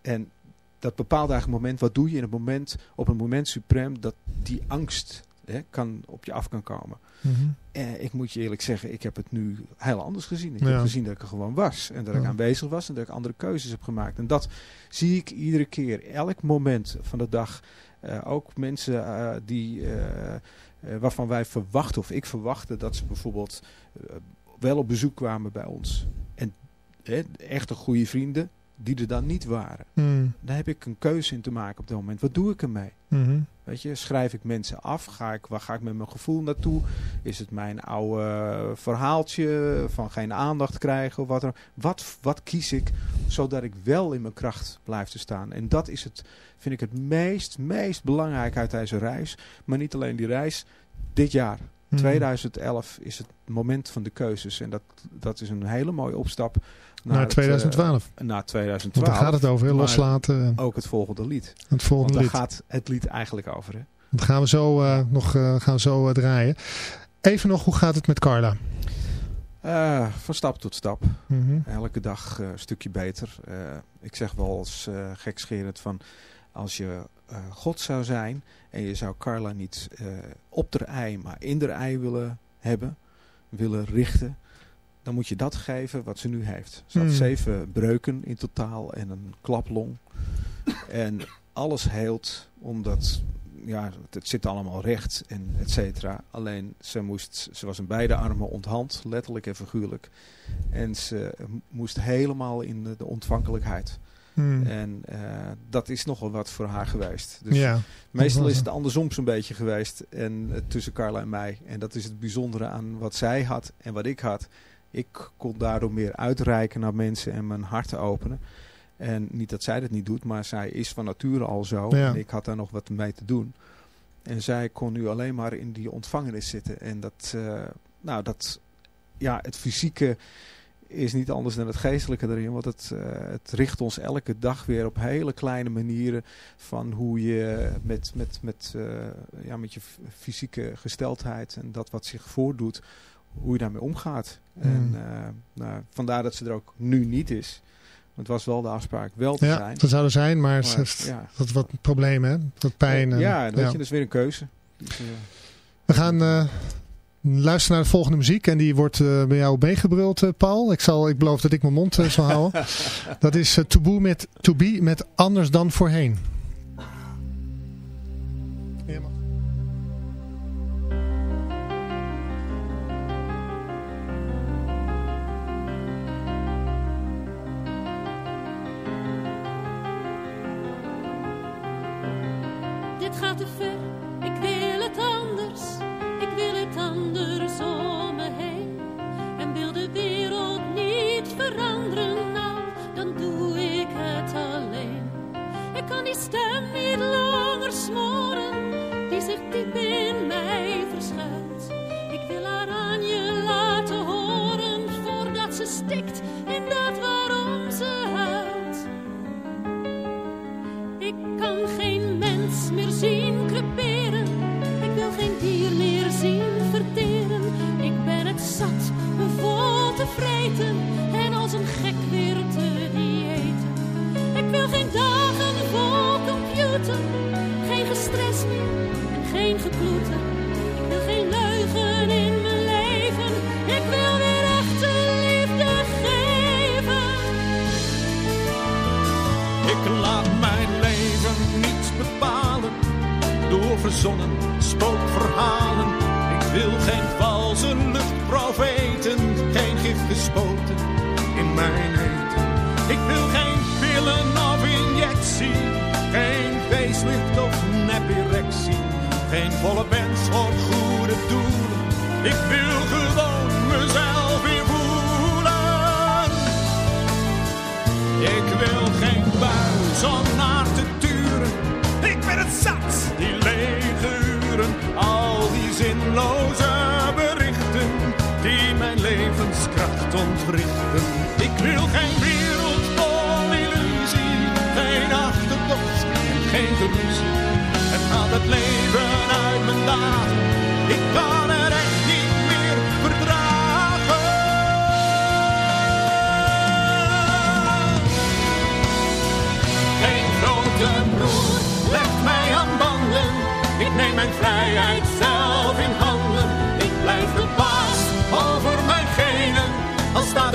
En dat bepaalt eigenlijk moment, wat doe je in het moment, op een moment suprem, dat die angst hè, kan, op je af kan komen. Mm ik moet je eerlijk zeggen, ik heb het nu heel anders gezien. Ik heb gezien dat ik er gewoon was. En dat ik aanwezig was en dat ik andere keuzes heb gemaakt. En dat zie ik iedere keer, elk moment van de dag. Uh, ook mensen uh, die, uh, waarvan wij verwachten, of ik verwachtte, dat ze bijvoorbeeld wel op bezoek kwamen bij ons. Echte goede vrienden, die er dan niet waren. Mm. Daar heb ik een keuze in te maken op dat moment. Wat doe ik ermee? Mm Weet je, schrijf ik mensen af? Ga ik, waar ga ik met mijn gevoel naartoe? Is het mijn oude verhaaltje van geen aandacht krijgen? Of wat, er, wat, wat kies ik zodat ik wel in mijn kracht blijf te staan? En dat is het, vind ik het meest, meest belangrijk uit deze reis. Maar niet alleen die reis, dit jaar. 2011 mhm. is het moment van de keuzes. En dat, dat is een hele mooie opstap naar, 2012. Het, uh, naar 2012. Want daar gaat het over, loslaten. Ook het volgende lied. Het volgende Want daar gaat het lied eigenlijk over. Hè? Dat gaan we zo, uh, nog uh, gaan we zo draaien. Even nog, hoe gaat het met Carla? van stap tot stap. Mm -hmm. Elke dag een stukje beter. ik zeg wel eens gekscherend van... Als je God zou zijn en je zou Carla niet op de ei, maar in de ei willen hebben, willen richten, dan moet je dat geven wat ze nu heeft. Ze had hmm. zeven breuken in totaal en een klaplong. en alles heelt omdat ja, het zit allemaal recht en et cetera. Alleen ze, moest, ze was in beide armen onthand, letterlijk en figuurlijk. En ze moest helemaal in de, de ontvankelijkheid. Hmm. En uh, dat is nogal wat voor haar geweest. Dus ja, meestal is het andersom zo'n beetje geweest en, uh, tussen Carla en mij. En dat is het bijzondere aan wat zij had en wat ik had. Ik kon daardoor meer uitreiken naar mensen en mijn hart openen. En niet dat zij dat niet doet, maar zij is van nature al zo. En ik had daar nog wat mee te doen. En zij kon nu alleen maar in die ontvangenis zitten. En dat, uh, nou, dat, ja, het fysieke is niet anders dan het geestelijke erin. Want het, uh, het richt ons elke dag weer op hele kleine manieren van hoe je met, met, met, uh, ja, met je fysieke gesteldheid en dat wat zich voordoet, hoe je daarmee omgaat. En hmm. uh, nou, vandaar dat ze er ook nu niet is. Het was wel de afspraak wel te ja, zijn. dat zou er zijn, maar, maar heeft ja. wat, wat problemen, hè? wat pijn. Ja, en, ja, dat je dus weer een keuze. Dus, uh, we gaan uh, luister naar de volgende muziek en die wordt uh, bij jou meegebruld, Paul. Ik, zal, ik beloof dat ik mijn mond zal houden. [laughs] dat is to, met, to Be met Anders dan Voorheen. spookverhalen. Ik wil geen valse luchtprofeten, geen gif gespoten in mijn eten. Ik wil geen pillen of injectie, geen facelift of nepirectie. Geen volle wens voor goede doelen. Ik wil gewoon mezelf weer voelen. Ik wil geen buis om naar te turen. Ik ben het zat Ontricht.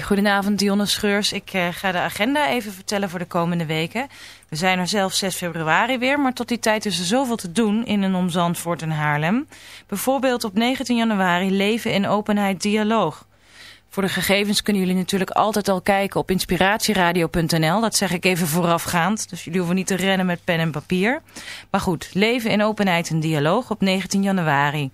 Goedenavond Dionne Scheurs. Ik eh, ga de agenda even vertellen voor de komende weken. We zijn er zelf 6 februari weer, maar tot die tijd is er zoveel te doen in en om Zandvoort en Haarlem. Bijvoorbeeld op 19 januari Leven in Openheid Dialoog. Voor de gegevens kunnen jullie natuurlijk altijd al kijken op inspiratieradio.nl. Dat zeg ik even voorafgaand, dus jullie hoeven niet te rennen met pen en papier. Maar goed, Leven in Openheid en Dialoog op 19 januari.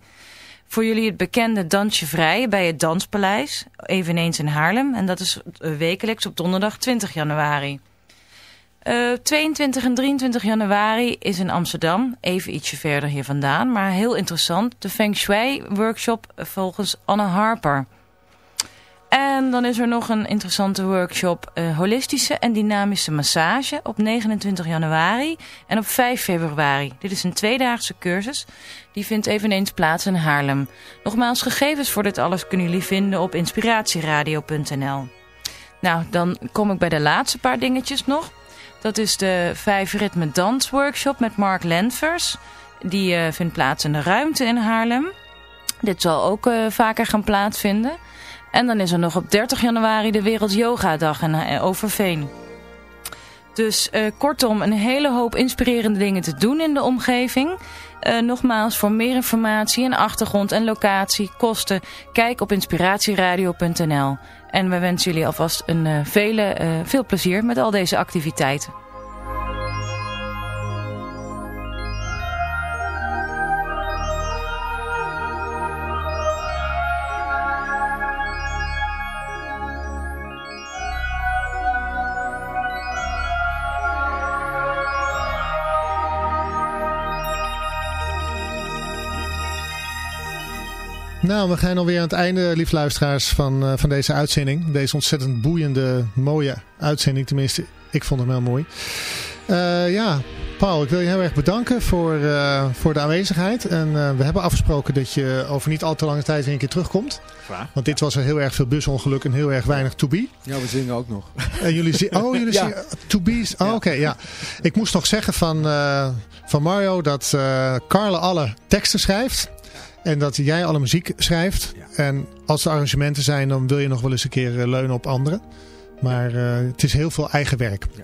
Voor jullie het bekende Dansje Vrij bij het Danspaleis, eveneens in Haarlem. En dat is wekelijks op donderdag 20 januari. 22 en 23 januari is in Amsterdam, even ietsje verder hier vandaan, maar heel interessant, de Feng Shui workshop volgens Anne Harper. En dan is er nog een interessante workshop uh, holistische en dynamische massage op 29 januari en op 5 februari. Dit is een tweedaagse cursus. Die vindt eveneens plaats in Haarlem. Nogmaals, gegevens voor dit alles kunnen jullie vinden op inspiratieradio.nl. Nou, dan kom ik bij de laatste paar dingetjes nog. Dat is de 5 ritme dans workshop met Mark Lenvers. Die uh, vindt plaats in de ruimte in Haarlem. Dit zal ook uh, vaker gaan plaatsvinden. En dan is er nog op 30 januari de Wereld Yoga Dag in uh, Overveen. Dus kortom, een hele hoop inspirerende dingen te doen in de omgeving. nogmaals, voor meer informatie en achtergrond en locatie, kosten, kijk op inspiratieradio.nl. En we wensen jullie alvast een, vele, veel plezier met al deze activiteiten. Nou, we gaan alweer aan het einde, lief luisteraars, van, uh, van deze uitzending. Deze ontzettend boeiende, mooie uitzending. Tenminste, ik vond hem heel mooi. Uh, ja, Paul, ik wil je heel erg bedanken voor, uh, voor de aanwezigheid. En we hebben afgesproken dat je over niet al te lange tijd weer een keer terugkomt. Graag. Want dit was er heel erg veel busongeluk en heel erg weinig to be. Ja, we zingen ook nog. En jullie zingen, oh, jullie [laughs] ja. zingen to be's. Oh, oké, okay, ja. Ik moest nog zeggen van, van Mario dat Carla alle teksten schrijft. En dat jij alle muziek schrijft. Ja. En als er arrangementen zijn, dan wil je nog wel eens een keer eh, leunen op anderen. Maar uh, het is heel veel eigen werk. Ja.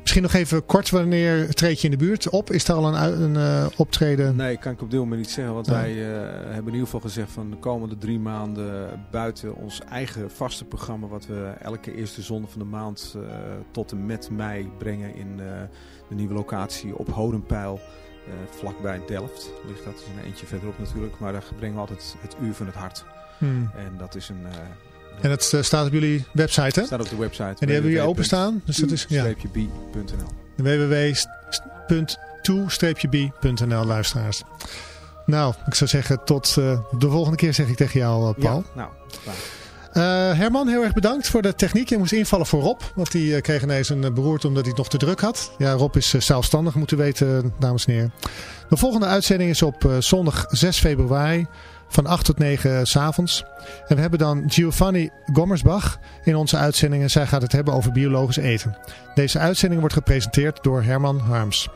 Misschien nog even kort, wanneer treed je in de buurt op? Is daar al een, een uh, optreden? Nee, kan ik op dit moment niet zeggen. Want wij uh, hebben in ieder geval gezegd van de komende drie maanden buiten ons eigen vaste programma. Wat we elke eerste zondag van de maand tot en met mei brengen in de nieuwe locatie op Hodenpijl. Uh, vlakbij Delft ligt dat, is een eentje verderop natuurlijk. Maar daar brengen we altijd het uur van het hart. Hmm. En dat is een... Uh, en het uh, staat op jullie website, hè? staat op de website. En die hebben jullie openstaan? Dus dat is ja. b.nl www.to-b.nl luisteraars. Nou, ik zou zeggen tot de volgende keer zeg ik tegen jou, Paul. Ja, nou, klaar. Uh, Herman, heel erg bedankt voor de techniek. Je moest invallen voor Rob, want die uh, kreeg ineens een beroerte omdat hij het nog te druk had. Ja, Rob is uh, zelfstandig, moet u weten, dames en heren. De volgende uitzending is op zondag 6 februari van 8 tot 9 s avonds. En we hebben dan Giovanni Gommersbach in onze uitzending en zij gaat het hebben over biologisch eten. Deze uitzending wordt gepresenteerd door Herman Harms.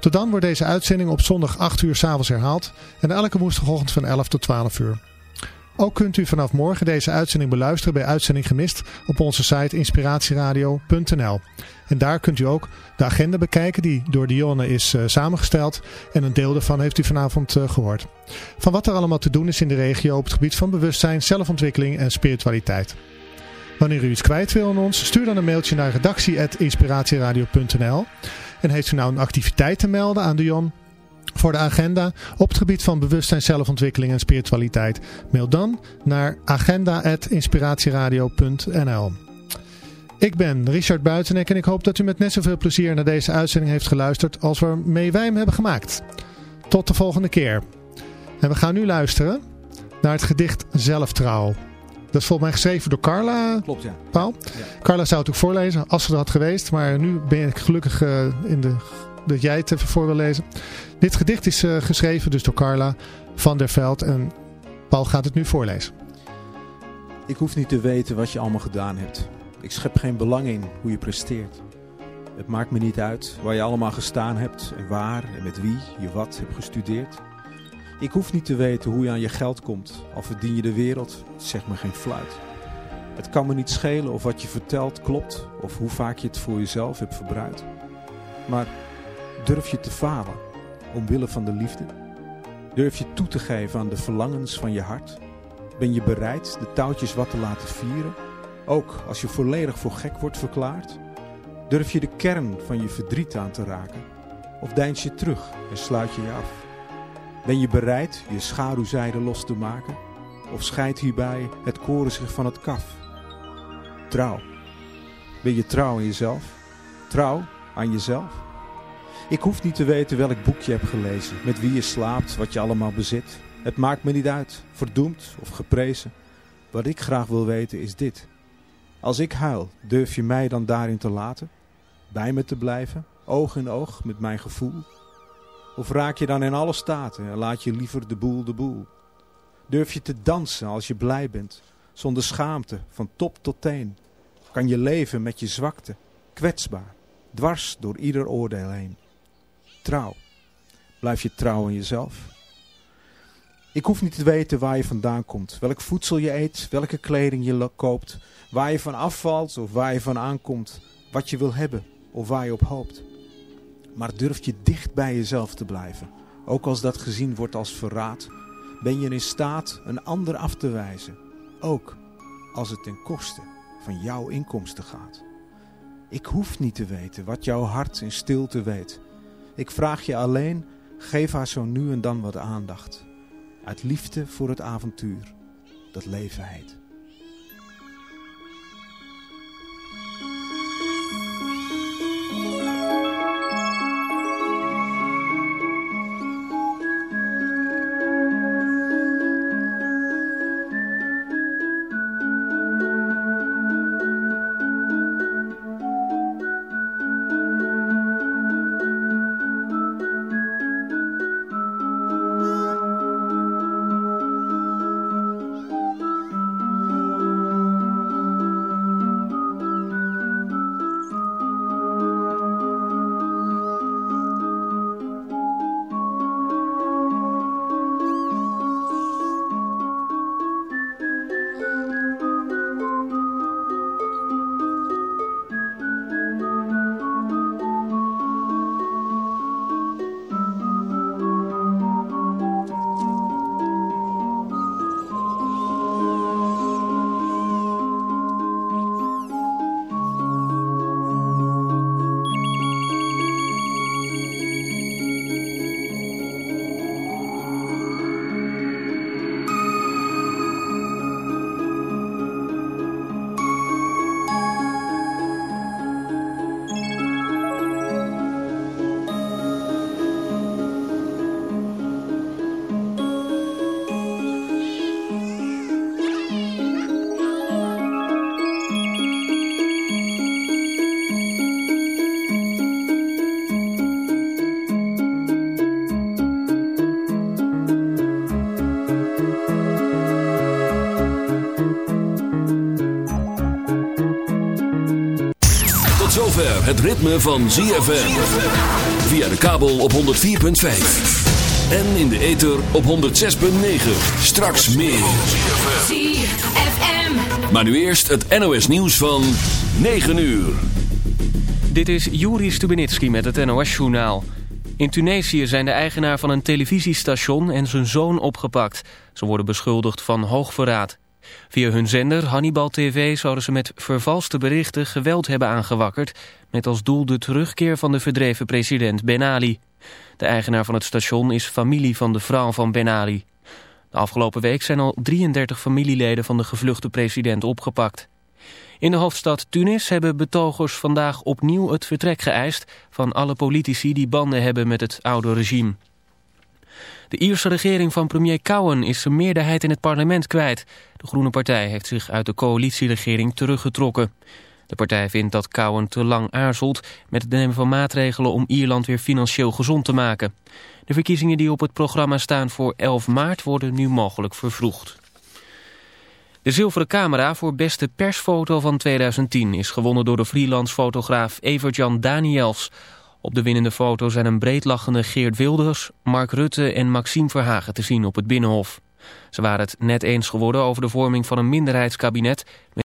Tot dan wordt deze uitzending op zondag 8 uur s avonds herhaald en elke woensdagochtend van 11 tot 12 uur. Ook kunt u vanaf morgen deze uitzending beluisteren bij Uitzending Gemist op onze site inspiratieradio.nl. En daar kunt u ook de agenda bekijken die door Dionne is uh, samengesteld en een deel daarvan heeft u vanavond uh, gehoord. Van wat er allemaal te doen is in de regio op het gebied van bewustzijn, zelfontwikkeling en spiritualiteit. Wanneer u iets kwijt wil aan ons, stuur dan een mailtje naar redactie.inspiratieradio.nl En heeft u nou een activiteit te melden aan Dion? Voor de agenda op het gebied van bewustzijn, zelfontwikkeling en spiritualiteit. Mail dan naar agenda.inspiratieradio.nl Ik ben Richard Buitenek en ik hoop dat u met net zoveel plezier naar deze uitzending heeft geluisterd als waarmee wij hem hebben gemaakt. Tot de volgende keer. En we gaan nu luisteren naar het gedicht Zelftrouw. Dat is volgens mij geschreven door Carla. Klopt, ja. Paul. Ja. Carla zou het ook voorlezen als ze er had geweest. Maar nu ben ik gelukkig uh, in de dat jij het even voor wil lezen. Dit gedicht is uh, geschreven dus door Carla van der Veld en Paul gaat het nu voorlezen. Ik hoef niet te weten wat je allemaal gedaan hebt. Ik schep geen belang in hoe je presteert. Het maakt me niet uit waar je allemaal gestaan hebt en waar en met wie je wat hebt gestudeerd. Ik hoef niet te weten hoe je aan je geld komt, al verdien je de wereld, zeg me geen fluit. Het kan me niet schelen of wat je vertelt klopt of hoe vaak je het voor jezelf hebt verbruikt. Maar Durf je te falen omwille van de liefde? Durf je toe te geven aan de verlangens van je hart? Ben je bereid de touwtjes wat te laten vieren? Ook als je volledig voor gek wordt verklaard? Durf je de kern van je verdriet aan te raken? Of deins je terug en sluit je je af? Ben je bereid je schaduwzijde los te maken? Of scheidt hierbij het koren zich van het kaf? Trouw. Ben je trouw in jezelf? Trouw aan jezelf? Ik hoef niet te weten welk boek je hebt gelezen, met wie je slaapt, wat je allemaal bezit. Het maakt me niet uit, verdoemd of geprezen. Wat ik graag wil weten is dit. Als ik huil, durf je mij dan daarin te laten? Bij me te blijven, oog in oog met mijn gevoel? Of raak je dan in alle staten en laat je liever de boel de boel? Durf je te dansen als je blij bent, zonder schaamte, van top tot teen? Kan je leven met je zwakte, kwetsbaar, dwars door ieder oordeel heen? Trouw. Blijf je trouw aan jezelf? Ik hoef niet te weten waar je vandaan komt, welk voedsel je eet, welke kleding je koopt, waar je van afvalt of waar je van aankomt, wat je wil hebben of waar je op hoopt. Maar durf je dicht bij jezelf te blijven, ook als dat gezien wordt als verraad, ben je in staat een ander af te wijzen, ook als het ten koste van jouw inkomsten gaat. Ik hoef niet te weten wat jouw hart in stilte weet. Ik vraag je alleen, geef haar zo nu en dan wat aandacht. Uit liefde voor het avontuur dat leven heet. Het ritme van ZFM. Via de kabel op 104.5. En in de ether op 106.9. Straks meer. ZFM. Maar nu eerst het NOS nieuws van 9 uur. Dit is Juri Stubenitski met het NOS-journaal. In Tunesië zijn de eigenaar van een televisiestation en zijn zoon opgepakt. Ze worden beschuldigd van hoogverraad. Via hun zender Hannibal TV zouden ze met vervalste berichten geweld hebben aangewakkerd... met als doel de terugkeer van de verdreven president Ben Ali. De eigenaar van het station is familie van de vrouw van Ben Ali. De afgelopen week zijn al 33 familieleden van de gevluchte president opgepakt. In de hoofdstad Tunis hebben betogers vandaag opnieuw het vertrek geëist... van alle politici die banden hebben met het oude regime. De Ierse regering van premier Cowen is zijn meerderheid in het parlement kwijt. De Groene Partij heeft zich uit de coalitieregering teruggetrokken. De partij vindt dat Cowen te lang aarzelt met het nemen van maatregelen om Ierland weer financieel gezond te maken. De verkiezingen die op het programma staan voor 11 maart worden nu mogelijk vervroegd. De zilveren camera voor beste persfoto van 2010 is gewonnen door de freelance fotograaf Evert-Jan Daniels. Op de winnende foto zijn een breedlachende Geert Wilders, Mark Rutte en Maxime Verhagen te zien op het Binnenhof. Ze waren het net eens geworden over de vorming van een minderheidskabinet...